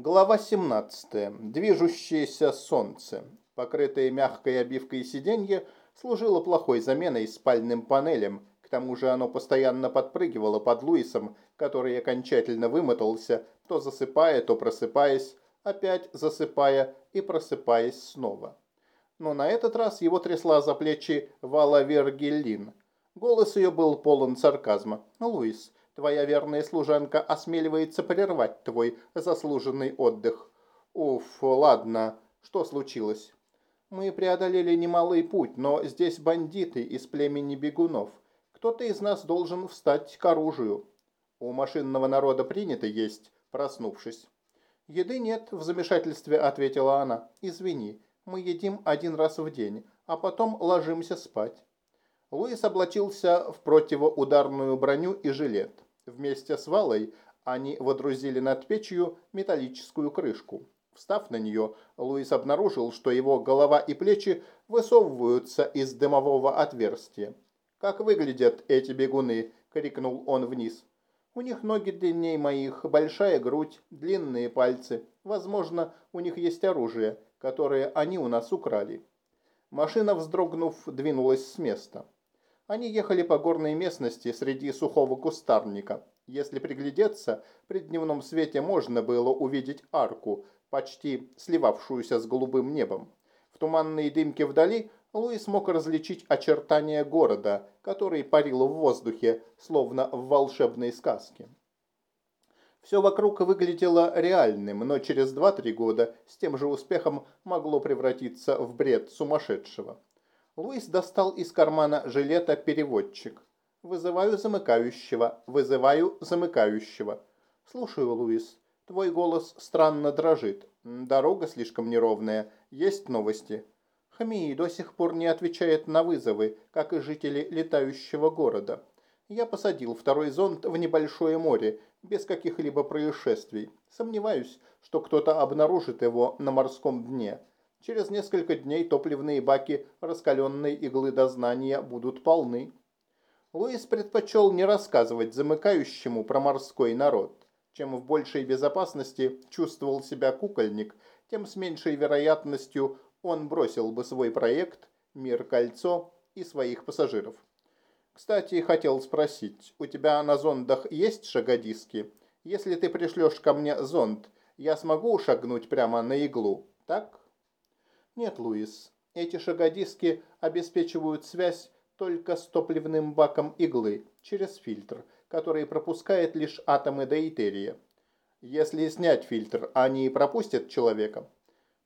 Глава 17. Движущееся солнце. Покрытое мягкой обивкой сиденье служило плохой заменой спальным панелям. К тому же оно постоянно подпрыгивало под Луисом, который окончательно вымотался, то засыпая, то просыпаясь, опять засыпая и просыпаясь снова. Но на этот раз его трясла за плечи Вала Вергеллин. Голос ее был полон сарказма. «Луис, Твоя верная служанка осмеливается прервать твой заслуженный отдых. Уф, ладно, что случилось? Мы преодолели немалый путь, но здесь бандиты из племени бегунов. Кто-то из нас должен встать к оружию. У машинного народа принято есть, проснувшись. Еды нет, в замешательстве ответила она. Извини, мы едим один раз в день, а потом ложимся спать. Луис облачился в противоударную броню и жилет. Вместе с валой они водрузили над печью металлическую крышку. Встав на нее, Луис обнаружил, что его голова и плечи высовываются из дымового отверстия. «Как выглядят эти бегуны?» – крикнул он вниз. «У них ноги длиннее моих, большая грудь, длинные пальцы. Возможно, у них есть оружие, которое они у нас украли». Машина, вздрогнув, двинулась с места. Они ехали по горной местности среди сухого кустарника. Если приглядеться, при дневном свете можно было увидеть арку, почти сливавшуюся с голубым небом. В туманной дымке вдали Луис мог различить очертания города, который парил в воздухе, словно в волшебной сказке. Все вокруг выглядело реальным, но через 2-3 года с тем же успехом могло превратиться в бред сумасшедшего. Луис достал из кармана жилета переводчик. «Вызываю замыкающего, вызываю замыкающего». «Слушаю, Луис. Твой голос странно дрожит. Дорога слишком неровная. Есть новости?» Хамии до сих пор не отвечает на вызовы, как и жители летающего города. Я посадил второй зонд в небольшое море, без каких-либо происшествий. Сомневаюсь, что кто-то обнаружит его на морском дне. Через несколько дней топливные баки раскаленной иглы дознания будут полны. Луис предпочел не рассказывать замыкающему про морской народ. Чем в большей безопасности чувствовал себя кукольник, тем с меньшей вероятностью он бросил бы свой проект «Мир-кольцо» и своих пассажиров. Кстати, хотел спросить, у тебя на зондах есть шагодиски? Если ты пришлешь ко мне зонд, я смогу шагнуть прямо на иглу, так? Нет, Луис, эти шагодиски обеспечивают связь только с топливным баком иглы через фильтр, который пропускает лишь атомы дейтерия. Если снять фильтр, они пропустят человека.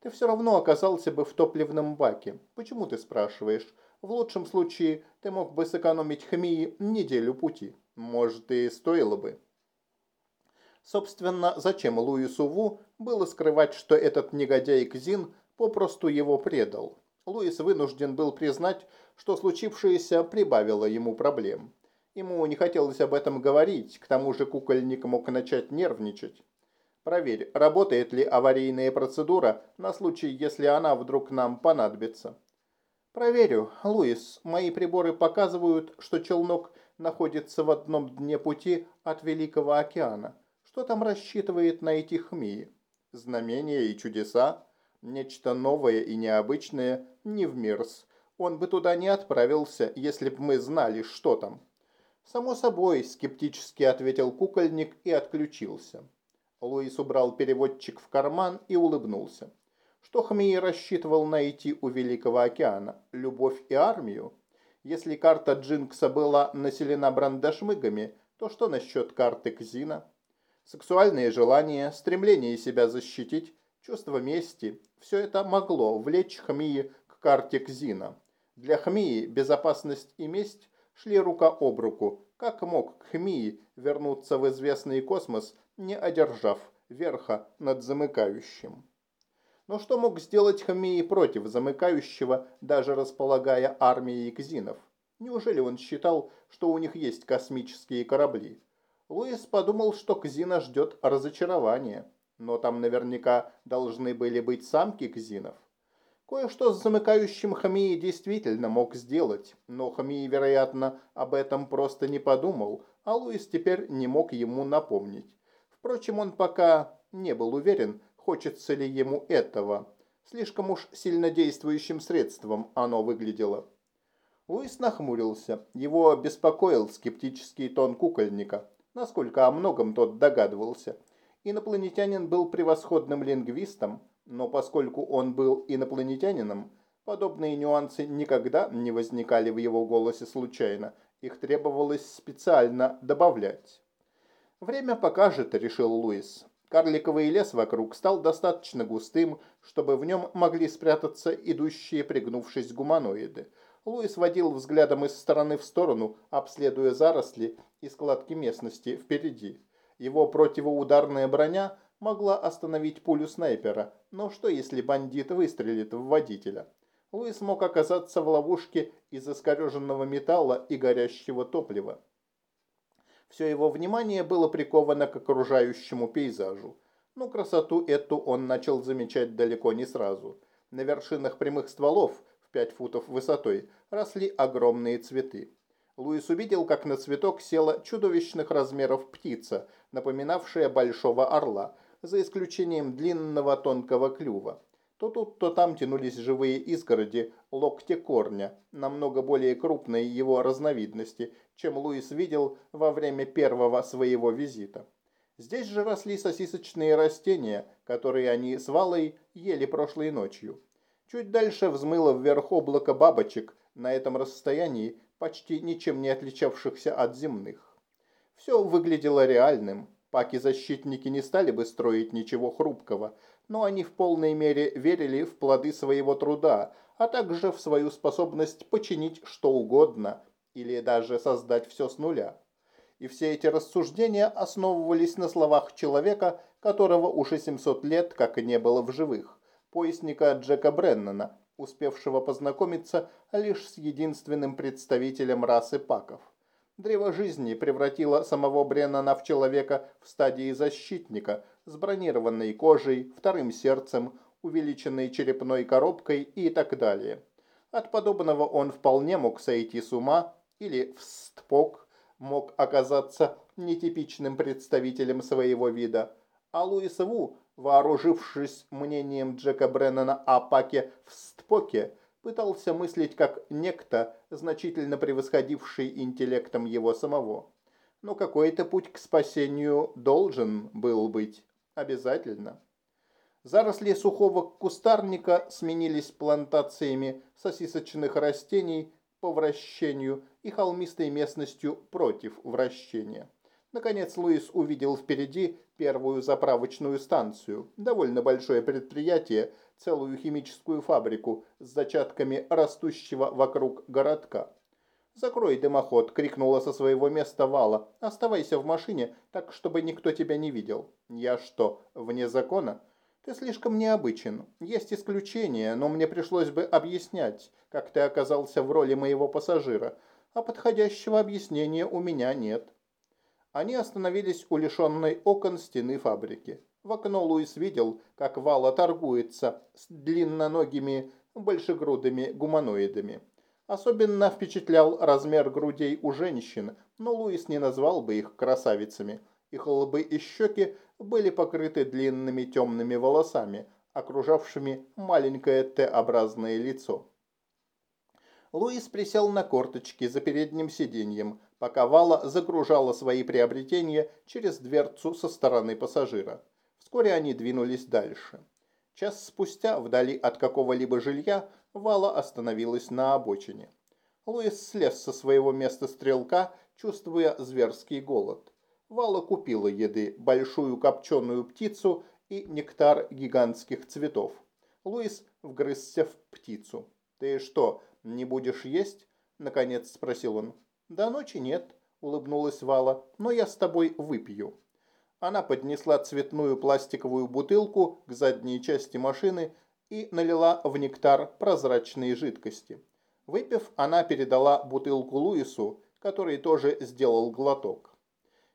Ты все равно оказался бы в топливном баке. Почему ты спрашиваешь? В лучшем случае ты мог бы сэкономить хмии неделю пути. Может, и стоило бы. Собственно, зачем Луису Ву было скрывать, что этот негодяй Кзин попросту его предал. Луис вынужден был признать, что случившееся прибавило ему проблем. Ему не хотелось об этом говорить, к тому же кукольник мог начать нервничать. Проверь, работает ли аварийная процедура на случай, если она вдруг нам понадобится. Проверю. Луис, мои приборы показывают, что челнок находится в одном дне пути от Великого океана. Что там рассчитывает найти Хмии? Знамения и чудеса? Нечто новое и необычное не в Мирс. Он бы туда не отправился, если б мы знали, что там. Само собой, скептически ответил кукольник и отключился. Луис убрал переводчик в карман и улыбнулся. Что Хмей рассчитывал найти у Великого океана? Любовь и армию? Если карта Джинкса была населена брандашмыгами, то что насчет карты Кзина? Сексуальные желания, стремление себя защитить, чувство мести – все это могло влечь Хмии к карте Кзина. Для Хмии безопасность и месть шли рука об руку. Как мог Хмии вернуться в известный космос, не одержав верха над замыкающим? Но что мог сделать Хмии против замыкающего, даже располагая армией кзинов? Неужели он считал, что у них есть космические корабли? Луис подумал, что Кзина ждет разочарования но там наверняка должны были быть самки кзинов. Кое-что с замыкающим Хамии действительно мог сделать, но Хамии, вероятно, об этом просто не подумал, а Луис теперь не мог ему напомнить. Впрочем, он пока не был уверен, хочется ли ему этого. Слишком уж сильно действующим средством оно выглядело. Луис нахмурился. Его беспокоил скептический тон кукольника. Насколько о многом тот догадывался. Инопланетянин был превосходным лингвистом, но поскольку он был инопланетянином, подобные нюансы никогда не возникали в его голосе случайно, их требовалось специально добавлять. «Время покажет», — решил Луис. Карликовый лес вокруг стал достаточно густым, чтобы в нем могли спрятаться идущие, пригнувшись гуманоиды. Луис водил взглядом из стороны в сторону, обследуя заросли и складки местности впереди. Его противоударная броня могла остановить пулю снайпера, но что если бандит выстрелит в водителя? Луис мог оказаться в ловушке из искореженного металла и горящего топлива. Все его внимание было приковано к окружающему пейзажу. Но красоту эту он начал замечать далеко не сразу. На вершинах прямых стволов, в пять футов высотой, росли огромные цветы. Луис увидел, как на цветок села чудовищных размеров птица, напоминавшая большого орла, за исключением длинного тонкого клюва. То тут, то там тянулись живые изгороди локти корня, намного более крупной его разновидности, чем Луис видел во время первого своего визита. Здесь же росли сосисочные растения, которые они с Валой ели прошлой ночью. Чуть дальше взмыло вверх облако бабочек, на этом расстоянии почти ничем не отличавшихся от земных. Все выглядело реальным. Паки-защитники не стали бы строить ничего хрупкого, но они в полной мере верили в плоды своего труда, а также в свою способность починить что угодно или даже создать все с нуля. И все эти рассуждения основывались на словах человека, которого уже 700 лет как и не было в живых, поясника Джека Бреннана, успевшего познакомиться лишь с единственным представителем расы паков. Древо жизни превратило самого Бреннана в человека в стадии защитника, с бронированной кожей, вторым сердцем, увеличенной черепной коробкой и так далее. От подобного он вполне мог сойти с ума или в стпок мог оказаться нетипичным представителем своего вида, а Луис Ву вооружившись мнением Джека Бреннана о Паке в Стпоке, пытался мыслить как некто, значительно превосходивший интеллектом его самого. Но какой-то путь к спасению должен был быть. Обязательно. Заросли сухого кустарника сменились плантациями сосисочных растений по вращению и холмистой местностью против вращения. Наконец Луис увидел впереди первую заправочную станцию, довольно большое предприятие, целую химическую фабрику с зачатками растущего вокруг городка. «Закрой дымоход!» – крикнула со своего места Вала. «Оставайся в машине, так, чтобы никто тебя не видел». «Я что, вне закона?» «Ты слишком необычен. Есть исключения, но мне пришлось бы объяснять, как ты оказался в роли моего пассажира, а подходящего объяснения у меня нет». Они остановились у лишенной окон стены фабрики. В окно Луис видел, как Вала торгуется с длинноногими большегрудыми гуманоидами. Особенно впечатлял размер грудей у женщин, но Луис не назвал бы их красавицами. Их лбы и щеки были покрыты длинными темными волосами, окружавшими маленькое Т-образное лицо. Луис присел на корточки за передним сиденьем, пока Вала загружала свои приобретения через дверцу со стороны пассажира. Вскоре они двинулись дальше. Час спустя, вдали от какого-либо жилья, Вала остановилась на обочине. Луис слез со своего места стрелка, чувствуя зверский голод. Вала купила еды, большую копченую птицу и нектар гигантских цветов. Луис вгрызся в птицу. «Ты что, не будешь есть?» – наконец спросил он. «До ночи нет», – улыбнулась Вала, – «но я с тобой выпью». Она поднесла цветную пластиковую бутылку к задней части машины и налила в нектар прозрачные жидкости. Выпив, она передала бутылку Луису, который тоже сделал глоток.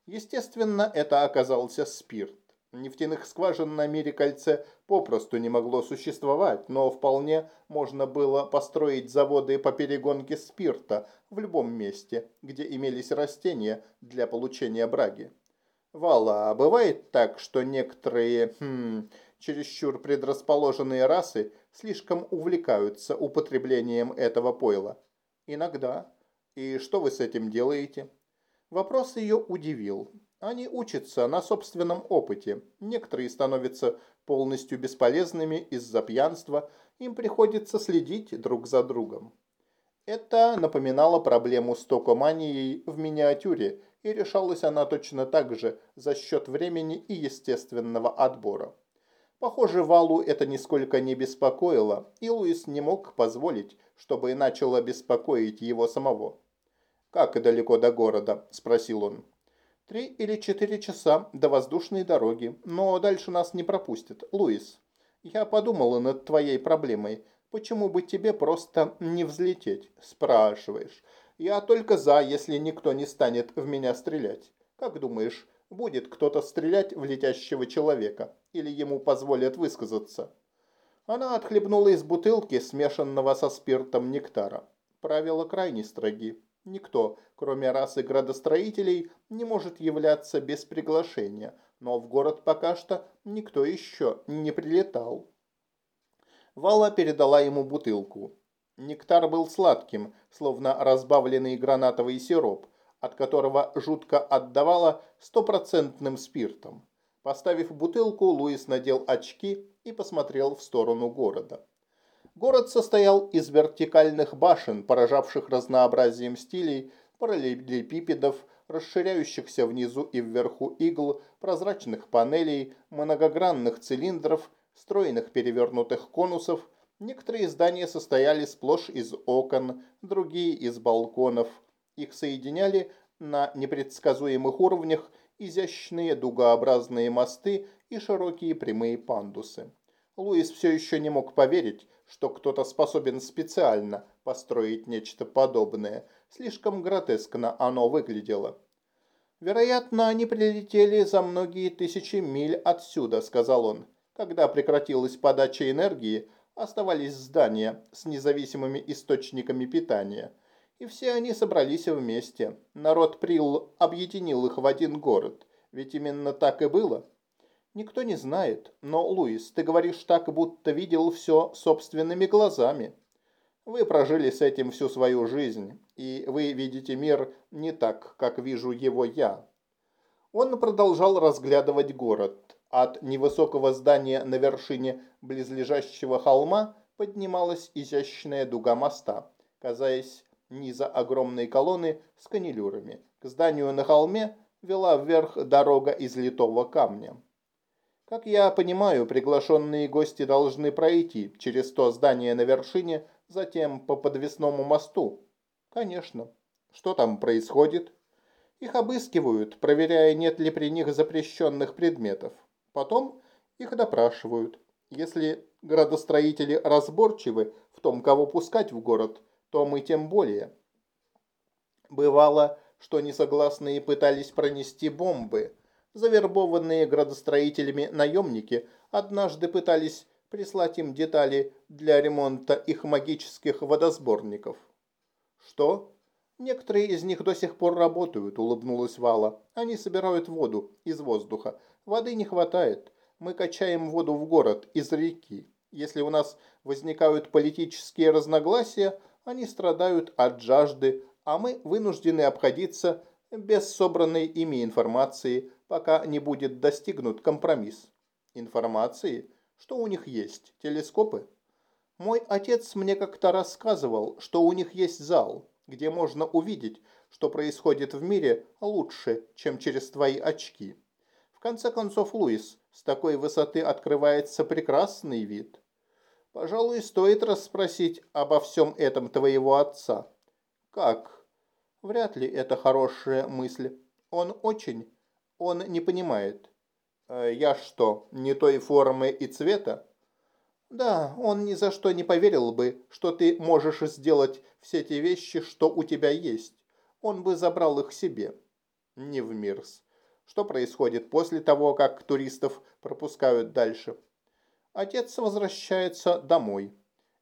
Естественно, это оказался спирт. Нефтяных скважин на мире кольце попросту не могло существовать, но вполне можно было построить заводы по перегонке спирта в любом месте, где имелись растения для получения браги. Вала, а бывает так, что некоторые, хм, чересчур предрасположенные расы слишком увлекаются употреблением этого пойла? Иногда. И что вы с этим делаете? Вопрос ее удивил. Они учатся на собственном опыте. Некоторые становятся полностью бесполезными из-за пьянства. Им приходится следить друг за другом. Это напоминало проблему с токоманией в миниатюре, и решалась она точно так же за счет времени и естественного отбора. Похоже, Валу это нисколько не беспокоило, и Луис не мог позволить, чтобы начало беспокоить его самого. «Как далеко до города?» – спросил он. «Три или четыре часа до воздушной дороги, но дальше нас не пропустят. Луис, я подумала над твоей проблемой. Почему бы тебе просто не взлететь?» «Спрашиваешь. Я только за, если никто не станет в меня стрелять. Как думаешь, будет кто-то стрелять в летящего человека? Или ему позволят высказаться?» Она отхлебнула из бутылки, смешанного со спиртом нектара. Правила крайне строги. Никто, кроме расы градостроителей, не может являться без приглашения, но в город пока что никто еще не прилетал. Вала передала ему бутылку. Нектар был сладким, словно разбавленный гранатовый сироп, от которого жутко отдавало стопроцентным спиртом. Поставив бутылку, Луис надел очки и посмотрел в сторону города. Город состоял из вертикальных башен, поражавших разнообразием стилей, параллелепипедов, расширяющихся внизу и вверху игл, прозрачных панелей, многогранных цилиндров стройных перевернутых конусов, некоторые здания состояли сплошь из окон, другие из балконов. Их соединяли на непредсказуемых уровнях изящные дугообразные мосты и широкие прямые пандусы. Луис все еще не мог поверить, что кто-то способен специально построить нечто подобное. Слишком гротескно оно выглядело. «Вероятно, они прилетели за многие тысячи миль отсюда», — сказал он. Когда прекратилась подача энергии, оставались здания с независимыми источниками питания. И все они собрались вместе. Народ Прилл объединил их в один город. Ведь именно так и было. Никто не знает. Но, Луис, ты говоришь так, будто видел все собственными глазами. Вы прожили с этим всю свою жизнь, и вы видите мир не так, как вижу его я. Он продолжал разглядывать город. От невысокого здания на вершине близлежащего холма поднималась изящная дуга моста, казаясь низа огромной колонны с канилюрами. К зданию на холме вела вверх дорога из литого камня. Как я понимаю, приглашенные гости должны пройти через то здание на вершине, затем по подвесному мосту. Конечно. Что там происходит? Их обыскивают, проверяя, нет ли при них запрещенных предметов. Потом их допрашивают. Если градостроители разборчивы в том, кого пускать в город, то мы тем более. Бывало, что несогласные пытались пронести бомбы. Завербованные градостроителями наемники однажды пытались прислать им детали для ремонта их магических водосборников. Что? Некоторые из них до сих пор работают, улыбнулась Вала. Они собирают воду из воздуха, Воды не хватает. Мы качаем воду в город из реки. Если у нас возникают политические разногласия, они страдают от жажды, а мы вынуждены обходиться без собранной ими информации, пока не будет достигнут компромисс. Информации? Что у них есть? Телескопы? Мой отец мне как-то рассказывал, что у них есть зал, где можно увидеть, что происходит в мире лучше, чем через твои очки. В конце концов, Луис, с такой высоты открывается прекрасный вид. Пожалуй, стоит расспросить обо всем этом твоего отца. Как? Вряд ли это хорошая мысль. Он очень... Он не понимает. Э, я что, не той формы и цвета? Да, он ни за что не поверил бы, что ты можешь сделать все те вещи, что у тебя есть. Он бы забрал их себе. Не в мирс. Что происходит после того, как туристов пропускают дальше? Отец возвращается домой,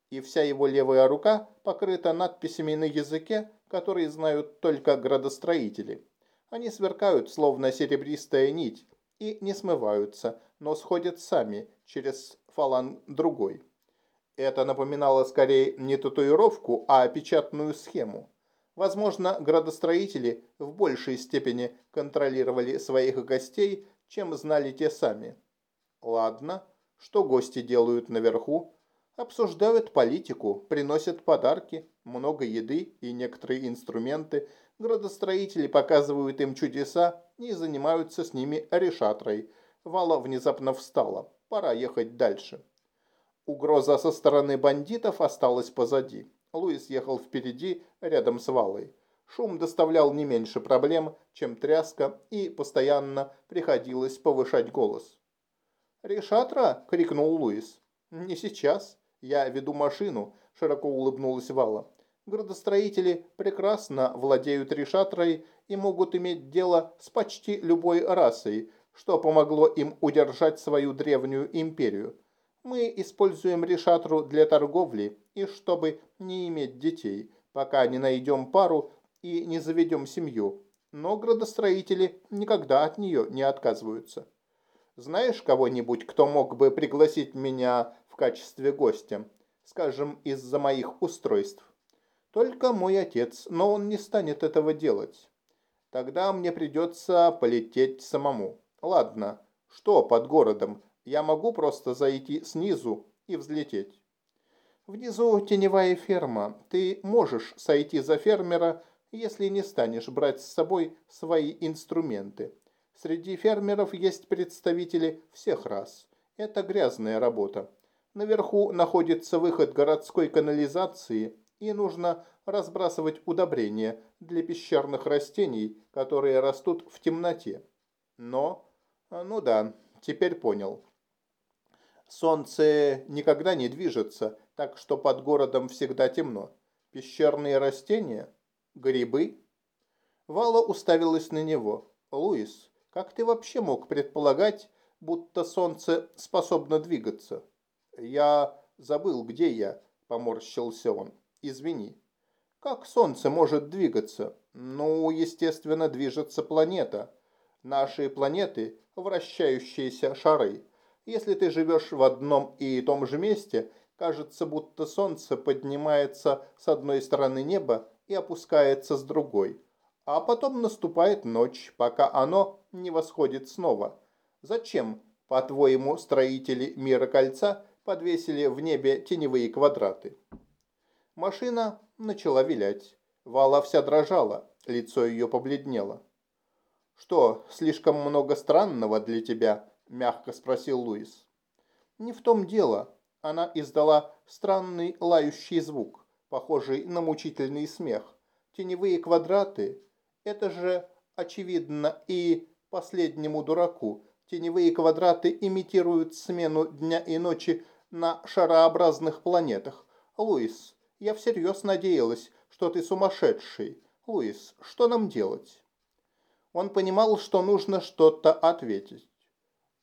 и вся его левая рука покрыта надписями на языке, которые знают только градостроители. Они сверкают, словно серебристая нить, и не смываются, но сходят сами через фаланг другой. Это напоминало скорее не татуировку, а печатную схему. Возможно, градостроители в большей степени контролировали своих гостей, чем знали те сами. Ладно, что гости делают наверху? Обсуждают политику, приносят подарки, много еды и некоторые инструменты. Градостроители показывают им чудеса и занимаются с ними решатрой. Вала внезапно встала. Пора ехать дальше. Угроза со стороны бандитов осталась позади. Луис ехал впереди, рядом с Валой. Шум доставлял не меньше проблем, чем тряска, и постоянно приходилось повышать голос. «Решатра!» – крикнул Луис. «Не сейчас. Я веду машину», – широко улыбнулась Вала. «Градостроители прекрасно владеют решатрой и могут иметь дело с почти любой расой, что помогло им удержать свою древнюю империю. Мы используем решатру для торговли и чтобы не иметь детей, пока не найдем пару и не заведем семью. Но градостроители никогда от нее не отказываются. Знаешь кого-нибудь, кто мог бы пригласить меня в качестве гостя? Скажем, из-за моих устройств. Только мой отец, но он не станет этого делать. Тогда мне придется полететь самому. Ладно, что под городом? Я могу просто зайти снизу и взлететь. Внизу теневая ферма. Ты можешь сойти за фермера, если не станешь брать с собой свои инструменты. Среди фермеров есть представители всех рас. Это грязная работа. Наверху находится выход городской канализации, и нужно разбрасывать удобрения для пещерных растений, которые растут в темноте. Но, ну да, теперь понял. Солнце никогда не движется, так что под городом всегда темно. Пещерные растения? Грибы? Вала уставилась на него. «Луис, как ты вообще мог предполагать, будто солнце способно двигаться?» «Я забыл, где я», – поморщился он. «Извини». «Как солнце может двигаться?» «Ну, естественно, движется планета. Наши планеты – вращающиеся шары. Если ты живешь в одном и том же месте, кажется, будто солнце поднимается с одной стороны неба и опускается с другой. А потом наступает ночь, пока оно не восходит снова. Зачем, по-твоему, строители мира кольца подвесили в небе теневые квадраты? Машина начала вилять. Вала вся дрожала, лицо ее побледнело. «Что, слишком много странного для тебя?» – мягко спросил Луис. «Не в том дело». Она издала странный лающий звук, похожий на мучительный смех. Теневые квадраты – это же очевидно и последнему дураку. Теневые квадраты имитируют смену дня и ночи на шарообразных планетах. Луис, я всерьез надеялась, что ты сумасшедший. Луис, что нам делать? Он понимал, что нужно что-то ответить.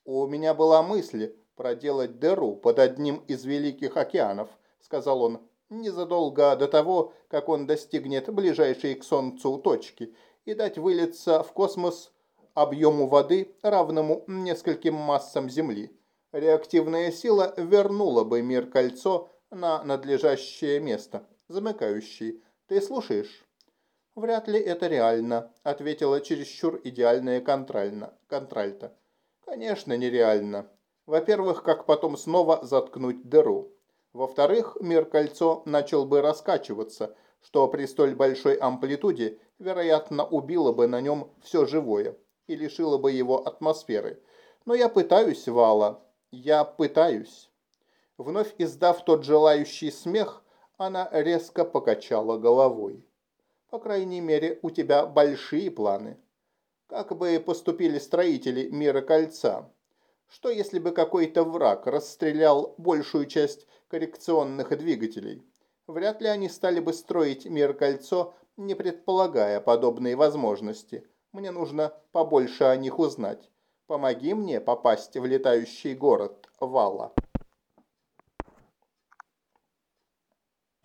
«У меня была мысль проделать дыру под одним из великих океанов», – сказал он, незадолго до того, как он достигнет ближайшей к Солнцу точки, и дать вылиться в космос объему воды, равному нескольким массам Земли. Реактивная сила вернула бы мир кольцо на надлежащее место. Замыкающий. Ты слушаешь? «Вряд ли это реально», – ответила чересчур идеальная контральна, контральта. Конечно, нереально. Во-первых, как потом снова заткнуть дыру. Во-вторых, мир-кольцо начал бы раскачиваться, что при столь большой амплитуде, вероятно, убило бы на нем все живое и лишило бы его атмосферы. Но я пытаюсь, Вала, я пытаюсь. Вновь издав тот желающий смех, она резко покачала головой. По крайней мере, у тебя большие планы. Как бы поступили строители мира кольца? Что если бы какой-то враг расстрелял большую часть коррекционных двигателей? Вряд ли они стали бы строить мир кольцо, не предполагая подобные возможности. Мне нужно побольше о них узнать. Помоги мне попасть в летающий город Вала.